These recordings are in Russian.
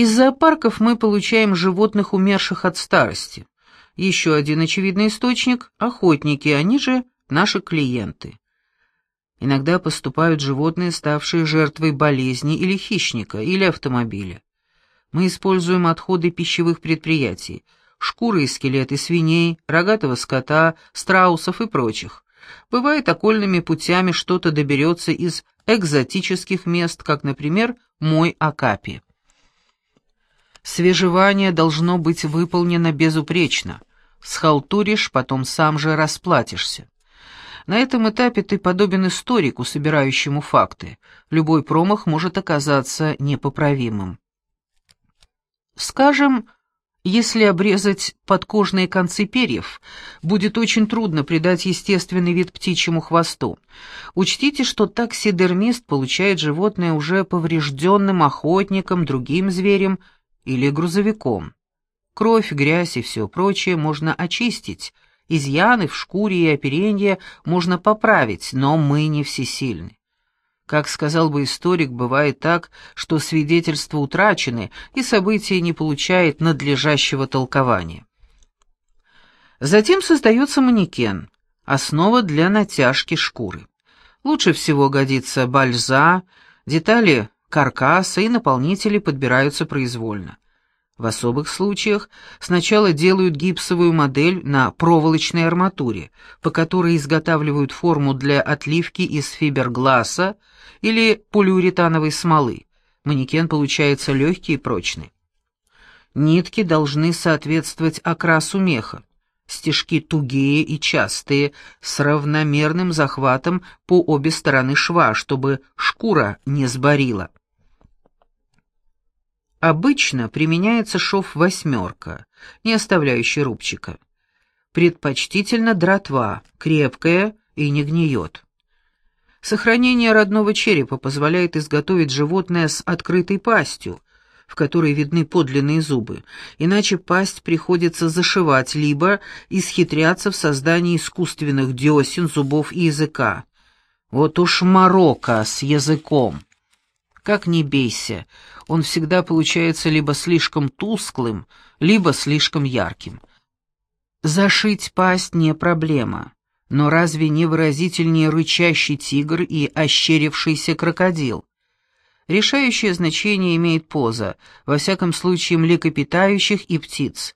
Из зоопарков мы получаем животных, умерших от старости. Еще один очевидный источник – охотники, они же наши клиенты. Иногда поступают животные, ставшие жертвой болезни или хищника, или автомобиля. Мы используем отходы пищевых предприятий, шкуры и скелеты свиней, рогатого скота, страусов и прочих. Бывает, окольными путями что-то доберется из экзотических мест, как, например, мой Акапи. Свежевание должно быть выполнено безупречно. Схалтуришь, потом сам же расплатишься. На этом этапе ты подобен историку, собирающему факты. Любой промах может оказаться непоправимым. Скажем, если обрезать подкожные концы перьев, будет очень трудно придать естественный вид птичьему хвосту. Учтите, что таксидермист получает животное уже поврежденным охотником, другим зверем или грузовиком. Кровь, грязь и все прочее можно очистить, изъяны в шкуре и оперенье можно поправить, но мы не всесильны. Как сказал бы историк, бывает так, что свидетельства утрачены, и событие не получает надлежащего толкования. Затем создается манекен, основа для натяжки шкуры. Лучше всего годится бальза, детали каркаса и наполнители подбираются произвольно. В особых случаях сначала делают гипсовую модель на проволочной арматуре, по которой изготавливают форму для отливки из фибергласа или полиуретановой смолы. Манекен получается легкий и прочный. Нитки должны соответствовать окрасу меха. Стежки тугие и частые, с равномерным захватом по обе стороны шва, чтобы шкура не сборила. Обычно применяется шов «восьмерка», не оставляющий рубчика. Предпочтительно дротва, крепкая и не гниет. Сохранение родного черепа позволяет изготовить животное с открытой пастью, в которой видны подлинные зубы, иначе пасть приходится зашивать, либо исхитряться в создании искусственных десен, зубов и языка. Вот уж морока с языком. Как ни бейся, он всегда получается либо слишком тусклым, либо слишком ярким. Зашить пасть не проблема, но разве не выразительнее рычащий тигр и ощерившийся крокодил? Решающее значение имеет поза, во всяком случае млекопитающих и птиц.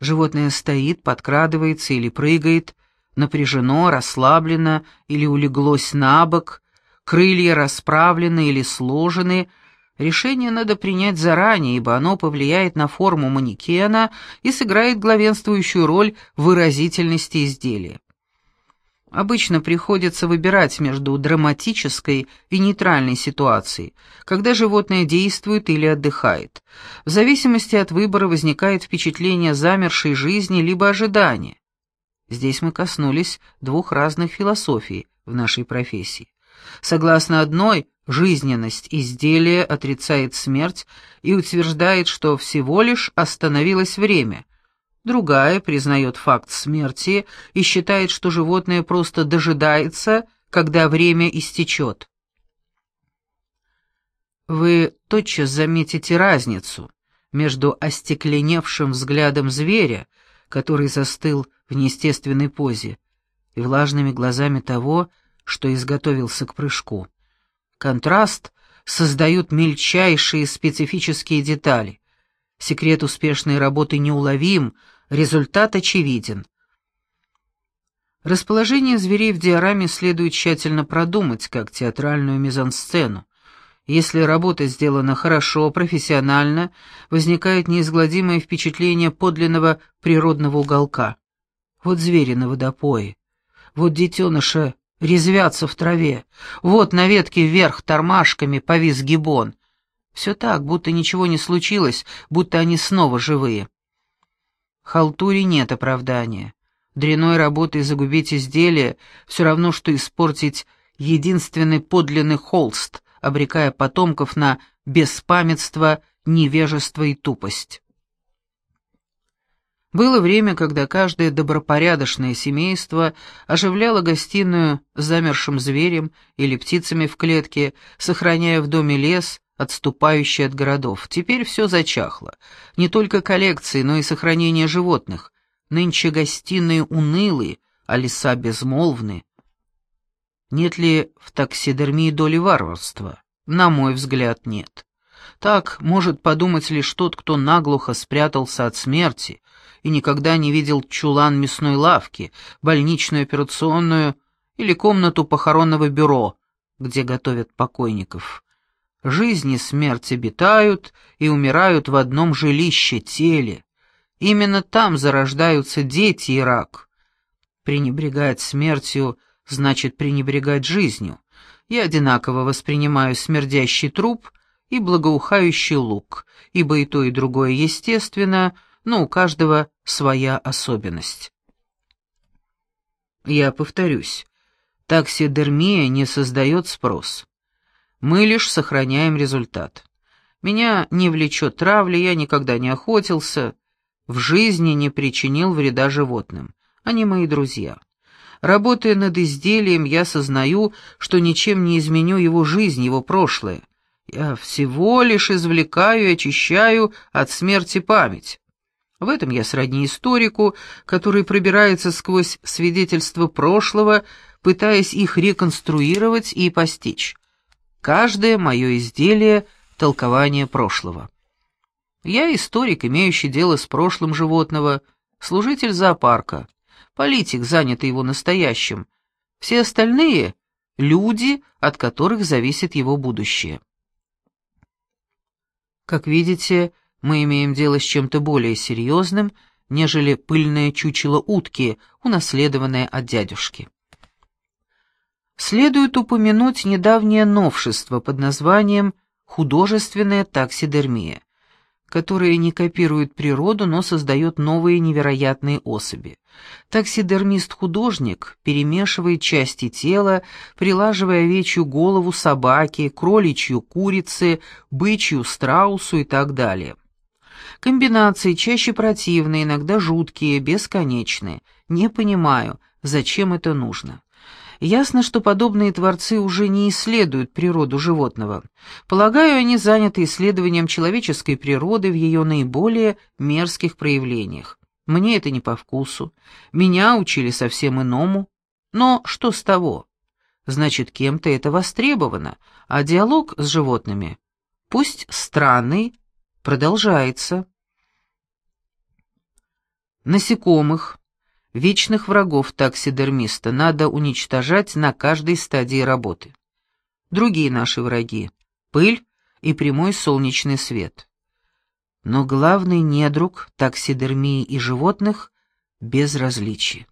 Животное стоит, подкрадывается или прыгает, напряжено, расслаблено или улеглось на бок, крылья расправлены или сложены — Решение надо принять заранее, ибо оно повлияет на форму манекена и сыграет главенствующую роль в выразительности изделия. Обычно приходится выбирать между драматической и нейтральной ситуацией, когда животное действует или отдыхает. В зависимости от выбора возникает впечатление замершей жизни либо ожидания. Здесь мы коснулись двух разных философий в нашей профессии. Согласно одной, жизненность изделия отрицает смерть и утверждает, что всего лишь остановилось время. Другая признает факт смерти и считает, что животное просто дожидается, когда время истечет. Вы тотчас заметите разницу между остекленевшим взглядом зверя, который застыл в неестественной позе, и влажными глазами того, что изготовился к прыжку. Контраст создают мельчайшие специфические детали. Секрет успешной работы неуловим, результат очевиден. Расположение зверей в диораме следует тщательно продумать, как театральную мизансцену. Если работа сделана хорошо, профессионально, возникает неизгладимое впечатление подлинного природного уголка. Вот звери на водопое, вот детеныша резвятся в траве. Вот на ветке вверх тормашками повис гибон. Все так, будто ничего не случилось, будто они снова живые. Халтуре нет оправдания. Дряной работой загубить изделие все равно, что испортить единственный подлинный холст, обрекая потомков на беспамятство, невежество и тупость. Было время, когда каждое добропорядочное семейство оживляло гостиную замершим зверем или птицами в клетке, сохраняя в доме лес, отступающий от городов. Теперь все зачахло. Не только коллекции, но и сохранение животных. Нынче гостиные унылые, а леса безмолвны. Нет ли в таксидермии доли варварства? На мой взгляд, нет. Так может подумать лишь тот, кто наглухо спрятался от смерти и никогда не видел чулан мясной лавки, больничную операционную или комнату похоронного бюро, где готовят покойников. Жизнь и смерть обитают и умирают в одном жилище, теле. Именно там зарождаются дети и рак. Пренебрегать смертью значит пренебрегать жизнью. Я одинаково воспринимаю смердящий труп и благоухающий лук, ибо и то, и другое естественно, но у каждого своя особенность. Я повторюсь, таксидермия не создает спрос. Мы лишь сохраняем результат. Меня не влечет травля, я никогда не охотился, в жизни не причинил вреда животным. Они мои друзья. Работая над изделием, я сознаю, что ничем не изменю его жизнь, его прошлое. Я всего лишь извлекаю и очищаю от смерти память. В этом я сродни историку, который пробирается сквозь свидетельства прошлого, пытаясь их реконструировать и постичь. Каждое мое изделие — толкование прошлого. Я историк, имеющий дело с прошлым животного, служитель зоопарка политик, занятый его настоящим. Все остальные — люди, от которых зависит его будущее. Как видите, мы имеем дело с чем-то более серьезным, нежели пыльное чучело утки, унаследованное от дядюшки. Следует упомянуть недавнее новшество под названием «художественная таксидермия» которое не копирует природу, но создает новые невероятные особи. Таксидермист-художник перемешивает части тела, прилаживая овечью голову собаки, кроличью курицы, бычью страусу и так далее. Комбинации чаще противные, иногда жуткие, бесконечные. Не понимаю, зачем это нужно. Ясно, что подобные творцы уже не исследуют природу животного. Полагаю, они заняты исследованием человеческой природы в ее наиболее мерзких проявлениях. Мне это не по вкусу. Меня учили совсем иному. Но что с того? Значит, кем-то это востребовано, а диалог с животными, пусть странный, продолжается. Насекомых, Вечных врагов таксидермиста надо уничтожать на каждой стадии работы. Другие наши враги — пыль и прямой солнечный свет. Но главный недруг таксидермии и животных — безразличие.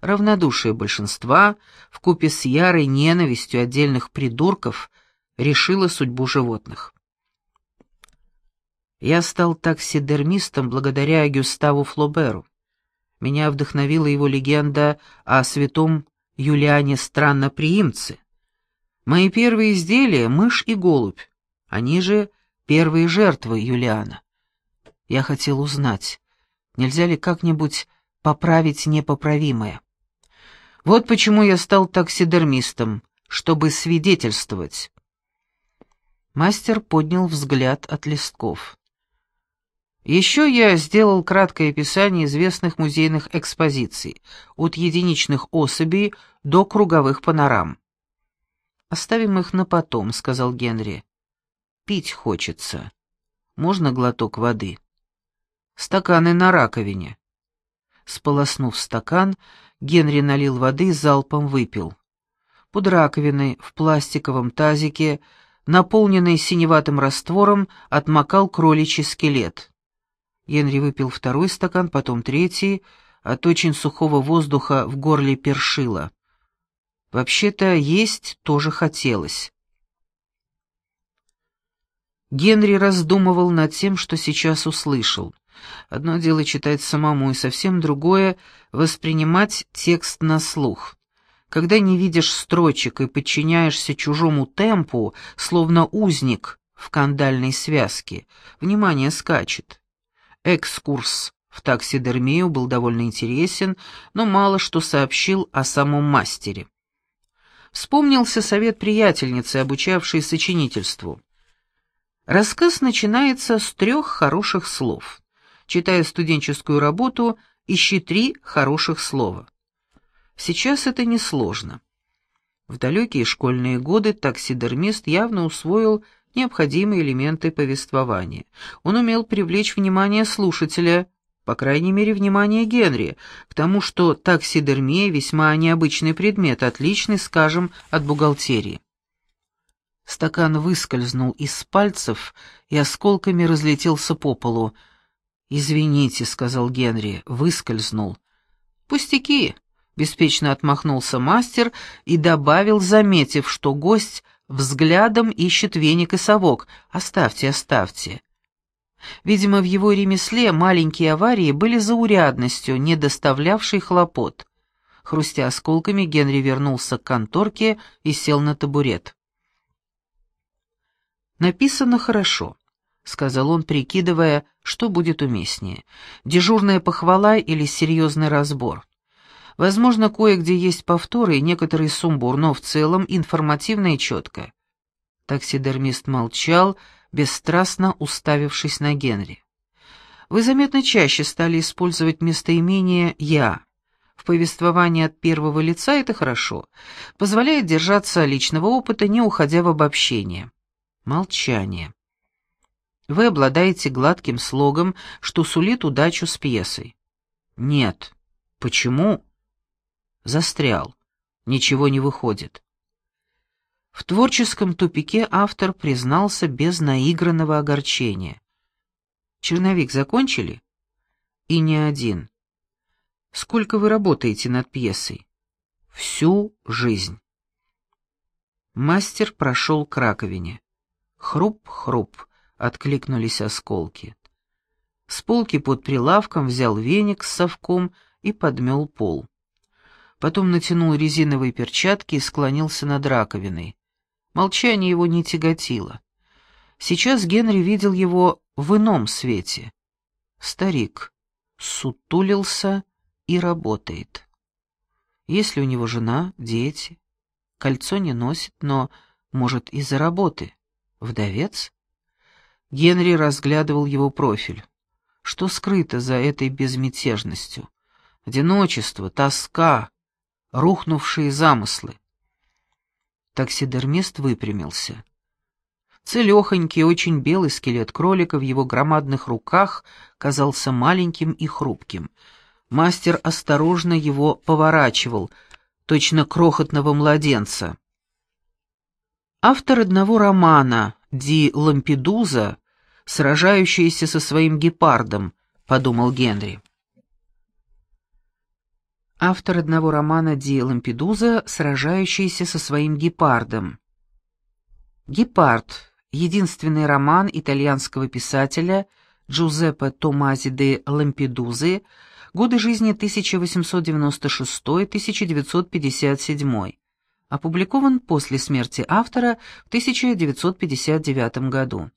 Равнодушие большинства, вкупе с ярой ненавистью отдельных придурков, решило судьбу животных. Я стал таксидермистом благодаря Гюставу Флоберу. Меня вдохновила его легенда о святом Юлиане Странноприимце. Мои первые изделия — мышь и голубь, они же первые жертвы Юлиана. Я хотел узнать, нельзя ли как-нибудь поправить непоправимое. Вот почему я стал таксидермистом, чтобы свидетельствовать. Мастер поднял взгляд от листков. Еще я сделал краткое описание известных музейных экспозиций, от единичных особей до круговых панорам. «Оставим их на потом», — сказал Генри. «Пить хочется. Можно глоток воды?» «Стаканы на раковине». Сполоснув стакан, Генри налил воды и залпом выпил. Под раковиной, в пластиковом тазике, наполненный синеватым раствором, отмокал кроличий скелет. Генри выпил второй стакан, потом третий, от очень сухого воздуха в горле першило. Вообще-то есть тоже хотелось. Генри раздумывал над тем, что сейчас услышал. Одно дело читать самому, и совсем другое — воспринимать текст на слух. Когда не видишь строчек и подчиняешься чужому темпу, словно узник в кандальной связке, внимание скачет. Экскурс в таксидермию был довольно интересен, но мало что сообщил о самом мастере. Вспомнился совет приятельницы, обучавшей сочинительству. Рассказ начинается с трех хороших слов. Читая студенческую работу, ищи три хороших слова. Сейчас это несложно. В далекие школьные годы таксидермист явно усвоил необходимые элементы повествования. Он умел привлечь внимание слушателя, по крайней мере, внимание Генри, к тому, что таксидермия весьма необычный предмет, отличный, скажем, от бухгалтерии. Стакан выскользнул из пальцев и осколками разлетелся по полу. «Извините», — сказал Генри, — «выскользнул». «Пустяки», — беспечно отмахнулся мастер и добавил, заметив, что гость взглядом ищет веник и совок. «Оставьте, оставьте». Видимо, в его ремесле маленькие аварии были заурядностью, не доставлявшей хлопот. Хрустя осколками, Генри вернулся к конторке и сел на табурет. «Написано хорошо», — сказал он, прикидывая, что будет уместнее. «Дежурная похвала или серьезный разбор?» Возможно, кое-где есть повторы и некоторый сумбур, но в целом информативно и четко. Таксидермист молчал, бесстрастно уставившись на Генри. «Вы заметно чаще стали использовать местоимение «я». В повествовании от первого лица это хорошо, позволяет держаться личного опыта, не уходя в обобщение. Молчание. Вы обладаете гладким слогом, что сулит удачу с пьесой. Нет. Почему? Застрял. Ничего не выходит. В творческом тупике автор признался без наигранного огорчения. Черновик закончили? И не один. Сколько вы работаете над пьесой? Всю жизнь. Мастер прошел к раковине. Хруп-хруп, откликнулись осколки. С полки под прилавком взял веник с совком и подмел пол. Потом натянул резиновые перчатки и склонился над раковиной. Молчание его не тяготило. Сейчас Генри видел его в ином свете. Старик сутулился и работает. Есть ли у него жена, дети? Кольцо не носит, но, может, из-за работы. Вдовец? Генри разглядывал его профиль. Что скрыто за этой безмятежностью? Одиночество, тоска, рухнувшие замыслы. Таксидермист выпрямился. Целехонький, очень белый скелет кролика в его громадных руках казался маленьким и хрупким. Мастер осторожно его поворачивал, точно крохотного младенца. Автор одного романа «Ди Лампедуза», сражающийся со своим гепардом, подумал Генри. Автор одного романа «Ди Лампедуза», сражающийся со своим гепардом. «Гепард» — единственный роман итальянского писателя Джузеппе Томази де Лампедузы, годы жизни 1896-1957 опубликован после смерти автора в 1959 году.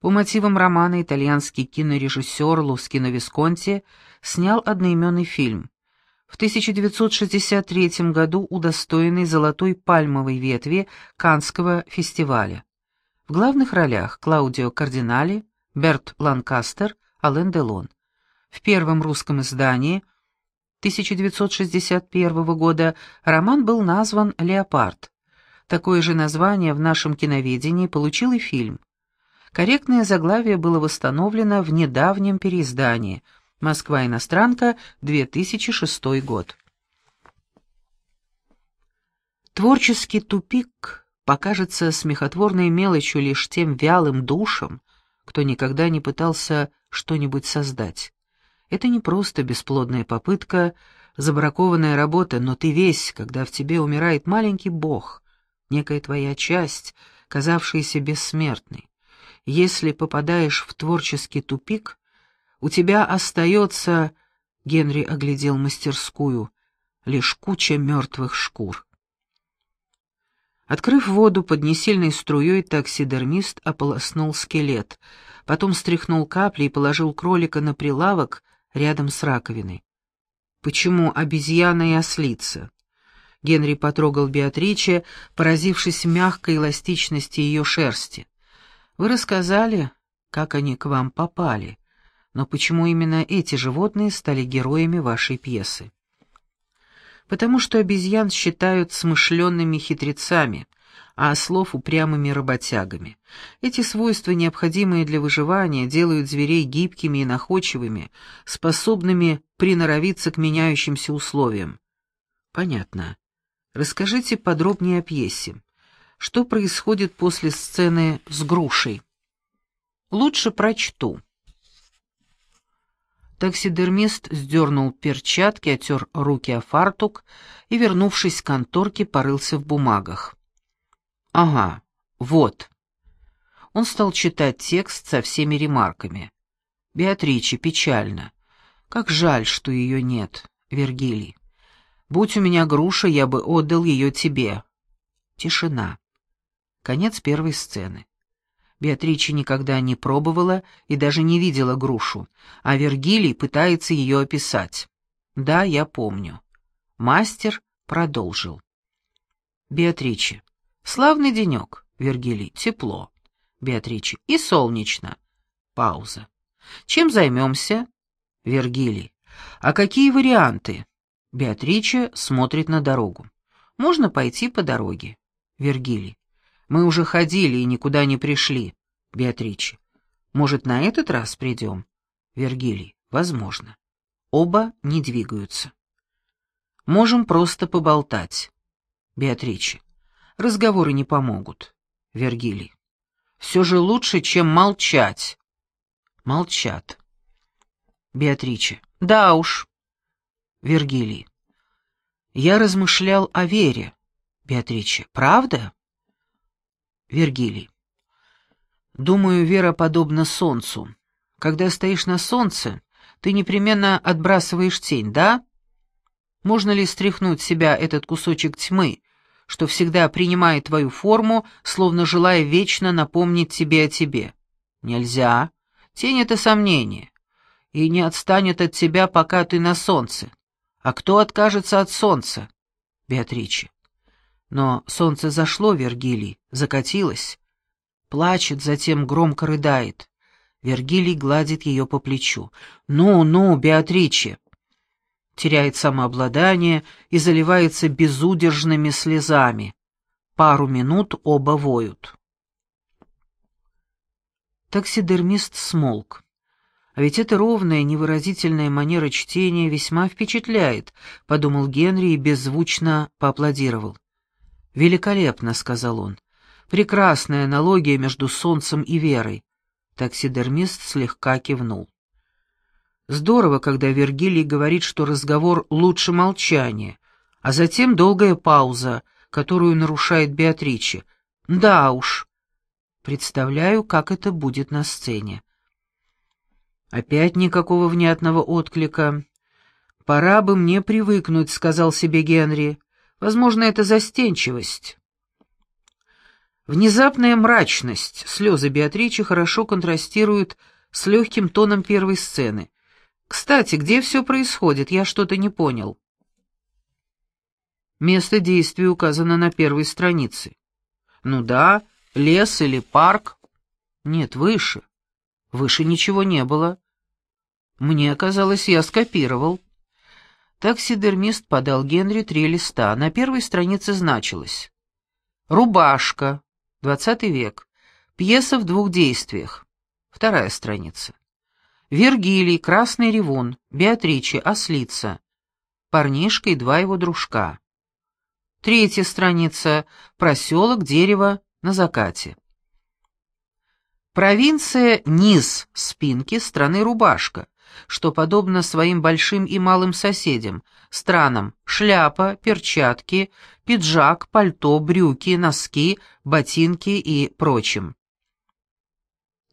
По мотивам романа итальянский кинорежиссер Лускино Висконти снял одноименный фильм. В 1963 году удостоенный золотой пальмовой ветви Канского фестиваля. В главных ролях Клаудио Кардинали, Берт Ланкастер, Ален Делон. В первом русском издании 1961 года роман был назван «Леопард». Такое же название в нашем киноведении получил и фильм. Корректное заглавие было восстановлено в недавнем переиздании «Москва иностранка», 2006 год. Творческий тупик покажется смехотворной мелочью лишь тем вялым душам, кто никогда не пытался что-нибудь создать. Это не просто бесплодная попытка, забракованная работа, но ты весь, когда в тебе умирает маленький бог, некая твоя часть, казавшаяся бессмертной. Если попадаешь в творческий тупик, у тебя остается, Генри оглядел мастерскую, лишь куча мертвых шкур. Открыв воду под несильной струей, таксидермист ополоснул скелет, потом стряхнул капли и положил кролика на прилавок, рядом с раковиной. Почему обезьяна и ослица? Генри потрогал Беатриче, поразившись мягкой эластичности ее шерсти. Вы рассказали, как они к вам попали, но почему именно эти животные стали героями вашей пьесы? Потому что обезьян считают смышленными хитрецами, а ослов упрямыми работягами. Эти свойства, необходимые для выживания, делают зверей гибкими и находчивыми, способными приноровиться к меняющимся условиям. Понятно. Расскажите подробнее о пьесе. Что происходит после сцены с грушей? Лучше прочту. Таксидермист сдернул перчатки, отер руки о фартук и, вернувшись к конторке, порылся в бумагах. «Ага, вот». Он стал читать текст со всеми ремарками. «Беатриче печально. Как жаль, что ее нет, Вергилий. Будь у меня груша, я бы отдал ее тебе». Тишина. Конец первой сцены. Беатрича никогда не пробовала и даже не видела грушу, а Вергилий пытается ее описать. Да, я помню. Мастер продолжил. Беатриче. Славный денек, Вергилий, тепло. Беатриче. И солнечно. Пауза. Чем займемся? Вергилий. А какие варианты? Беатриче смотрит на дорогу. Можно пойти по дороге. Вергилий. Мы уже ходили и никуда не пришли. Беатриче. Может, на этот раз придем? Вергилий. Возможно. Оба не двигаются. Можем просто поболтать. Беатриче. Разговоры не помогут. Вергилий. Все же лучше, чем молчать. Молчат. Беатриче. Да уж. Вергилий. Я размышлял о вере. Беатриче. Правда? Вергилий. Думаю, вера подобна солнцу. Когда стоишь на солнце, ты непременно отбрасываешь тень, да? Можно ли стряхнуть себя этот кусочек тьмы, что всегда принимает твою форму, словно желая вечно напомнить тебе о тебе. Нельзя. Тень — это сомнение. И не отстанет от тебя, пока ты на солнце. А кто откажется от солнца? Беатриче. Но солнце зашло, Вергилий, закатилось. Плачет, затем громко рыдает. Вергилий гладит ее по плечу. «Ну, ну, Беатриче!» теряет самообладание и заливается безудержными слезами. Пару минут оба воют. Таксидермист смолк. А ведь эта ровная, невыразительная манера чтения весьма впечатляет, подумал Генри и беззвучно поаплодировал. «Великолепно», — сказал он. «Прекрасная аналогия между солнцем и верой». Таксидермист слегка кивнул. Здорово, когда Вергилий говорит, что разговор лучше молчания, а затем долгая пауза, которую нарушает Беатриче. Да уж. Представляю, как это будет на сцене. Опять никакого внятного отклика. «Пора бы мне привыкнуть», — сказал себе Генри. «Возможно, это застенчивость». Внезапная мрачность, слезы Беатричи хорошо контрастируют с легким тоном первой сцены — кстати, где все происходит? Я что-то не понял. Место действия указано на первой странице. Ну да, лес или парк. Нет, выше. Выше ничего не было. Мне казалось, я скопировал. Таксидермист подал Генри три листа. На первой странице значилось. «Рубашка. Двадцатый век. Пьеса в двух действиях». Вторая страница. Вергилий, Красный Ревун, Беатриче, Ослица. Парнишка и два его дружка. Третья страница. Проселок, дерево, на закате. Провинция низ спинки страны Рубашка, что подобно своим большим и малым соседям, странам шляпа, перчатки, пиджак, пальто, брюки, носки, ботинки и прочим.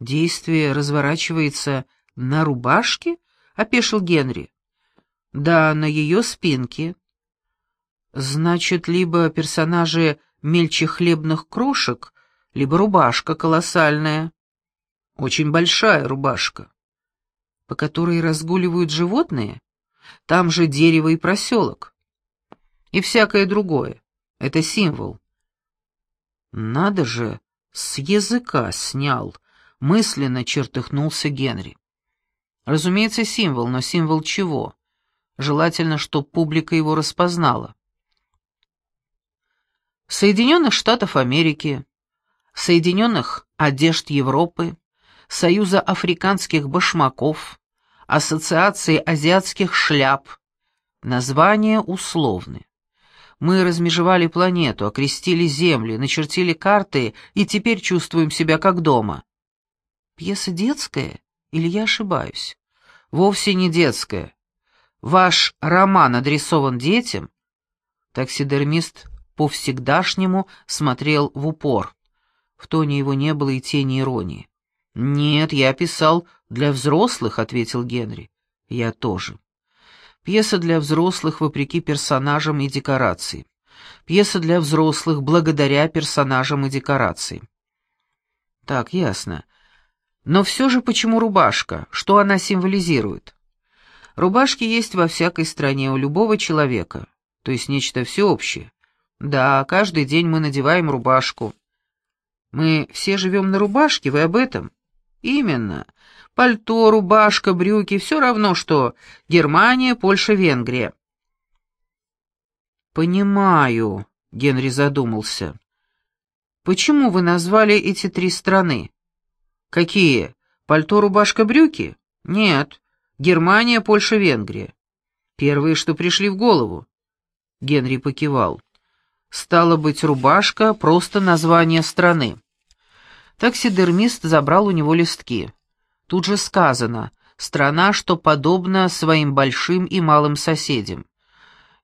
Действие разворачивается «На рубашке?» — опешил Генри. «Да, на ее спинке». «Значит, либо персонажи мельче хлебных крошек, либо рубашка колоссальная. Очень большая рубашка, по которой разгуливают животные. Там же дерево и проселок. И всякое другое. Это символ. Надо же, С языка снял, мысленно чертыхнулся Генри. Разумеется, символ, но символ чего? Желательно, чтобы публика его распознала. Соединенных Штатов Америки, Соединенных Одежд Европы, Союза африканских башмаков, Ассоциации азиатских шляп. Названия условны. Мы размежевали планету, окрестили земли, начертили карты и теперь чувствуем себя как дома. Пьеса детская или я ошибаюсь? Вовсе не детская. Ваш роман адресован детям? Таксидермист по-всегдашнему смотрел в упор. В тоне его не было и тени иронии. «Нет, я писал для взрослых», — ответил Генри. «Я тоже». Пьеса для взрослых вопреки персонажам и декорации. Пьеса для взрослых благодаря персонажам и декорации. Так, ясно. Но все же почему рубашка? Что она символизирует? Рубашки есть во всякой стране у любого человека, то есть нечто всеобщее. Да, каждый день мы надеваем рубашку. Мы все живем на рубашке, вы об этом? Именно. Пальто, рубашка, брюки — все равно, что Германия, Польша, Венгрия. «Понимаю», — Генри задумался. «Почему вы назвали эти три страны?» «Какие? Пальто, рубашка, брюки?» «Нет. Германия, Польша, Венгрия». «Первые, что пришли в голову». Генри покивал. «Стало быть, рубашка — просто название страны». Таксидермист забрал у него листки. Тут же сказано «страна, что подобна своим большим и малым соседям».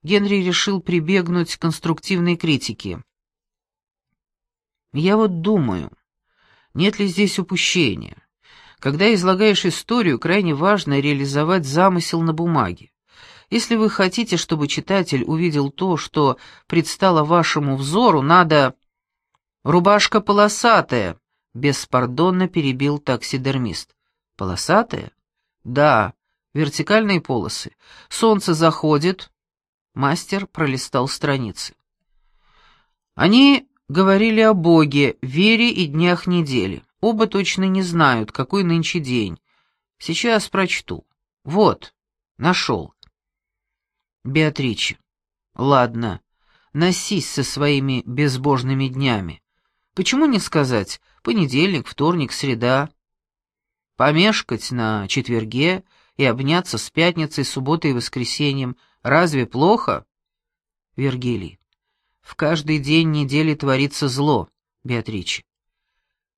Генри решил прибегнуть к конструктивной критике. «Я вот думаю, нет ли здесь упущения? Когда излагаешь историю, крайне важно реализовать замысел на бумаге. Если вы хотите, чтобы читатель увидел то, что предстало вашему взору, надо... «Рубашка полосатая», — беспардонно перебил таксидермист. Полосатая? Да, вертикальные полосы. Солнце заходит. Мастер пролистал страницы. Они говорили о Боге, вере и днях недели. Оба точно не знают, какой нынче день. Сейчас прочту. Вот, нашел. Беатриче. Ладно, носись со своими безбожными днями. Почему не сказать понедельник, вторник, среда? Помешкать на четверге и обняться с пятницей, субботой и воскресеньем разве плохо? Вергилий. В каждый день недели творится зло, Беатриче.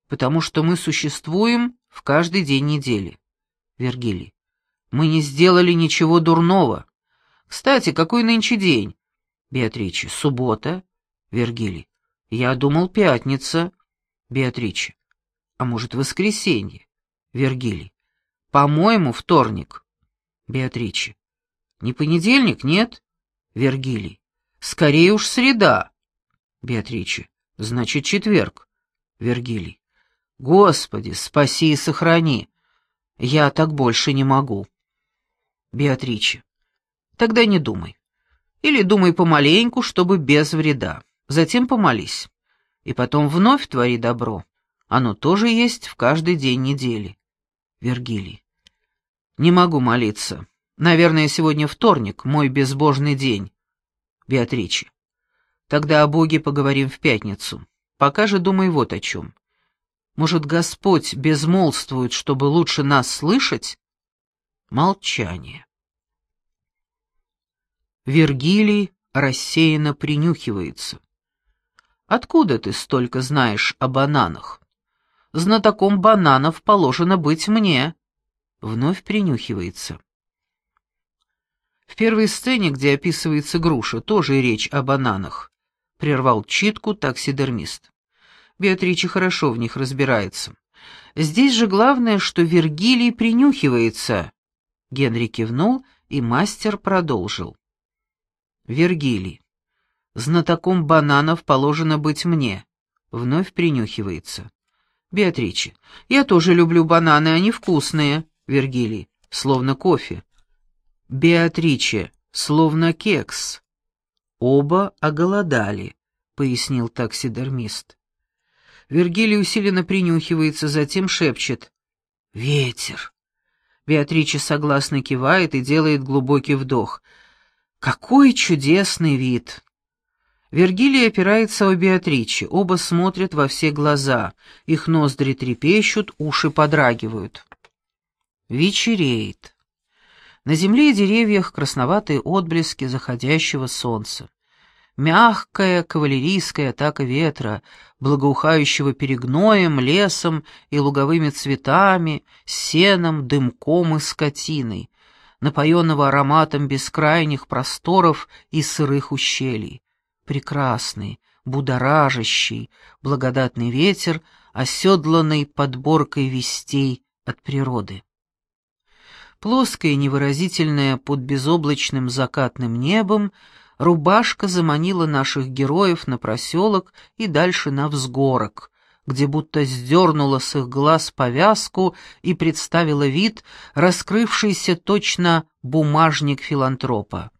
Потому что мы существуем в каждый день недели. Вергилий. Мы не сделали ничего дурного. Кстати, какой нынче день? Беатриче. Суббота. Вергилий. Я думал, пятница. Беатриче. А может, воскресенье? Вергилий. По-моему, вторник. Беатриче. Не понедельник, нет? Вергилий. Скорее уж среда. Беатриче. Значит, четверг. Вергилий. Господи, спаси и сохрани. Я так больше не могу. Беатриче. Тогда не думай. Или думай помаленьку, чтобы без вреда. Затем помолись. И потом вновь твори добро. Оно тоже есть в каждый день недели. Вергилий. «Не могу молиться. Наверное, сегодня вторник, мой безбожный день». Беатриче. «Тогда о Боге поговорим в пятницу. Пока же думай вот о чем. Может, Господь безмолвствует, чтобы лучше нас слышать?» Молчание. Вергилий рассеянно принюхивается. «Откуда ты столько знаешь о бананах?» знатоком бананов положено быть мне. Вновь принюхивается. В первой сцене, где описывается груша, тоже речь о бананах. Прервал читку таксидермист. Беатрича хорошо в них разбирается. Здесь же главное, что Вергилий принюхивается. Генри кивнул, и мастер продолжил. Вергилий. Знатоком бананов положено быть мне. Вновь принюхивается. Беатриче, я тоже люблю бананы, они вкусные. Вергилий, словно кофе. Беатриче, словно кекс. Оба оголодали, пояснил таксидермист. Вергилий усиленно принюхивается, затем шепчет «Ветер». Беатрича согласно кивает и делает глубокий вдох. «Какой чудесный вид!» Вергилий опирается о Беатриче, оба смотрят во все глаза, их ноздри трепещут, уши подрагивают. Вечереет. На земле и деревьях красноватые отблески заходящего солнца. Мягкая кавалерийская атака ветра, благоухающего перегноем, лесом и луговыми цветами, сеном, дымком и скотиной, напоенного ароматом бескрайних просторов и сырых ущелий. Прекрасный, будоражащий, благодатный ветер, оседланный подборкой вестей от природы. Плоская и невыразительная под безоблачным закатным небом, рубашка заманила наших героев на проселок и дальше на взгорок, где будто сдернула с их глаз повязку и представила вид, раскрывшийся точно бумажник филантропа.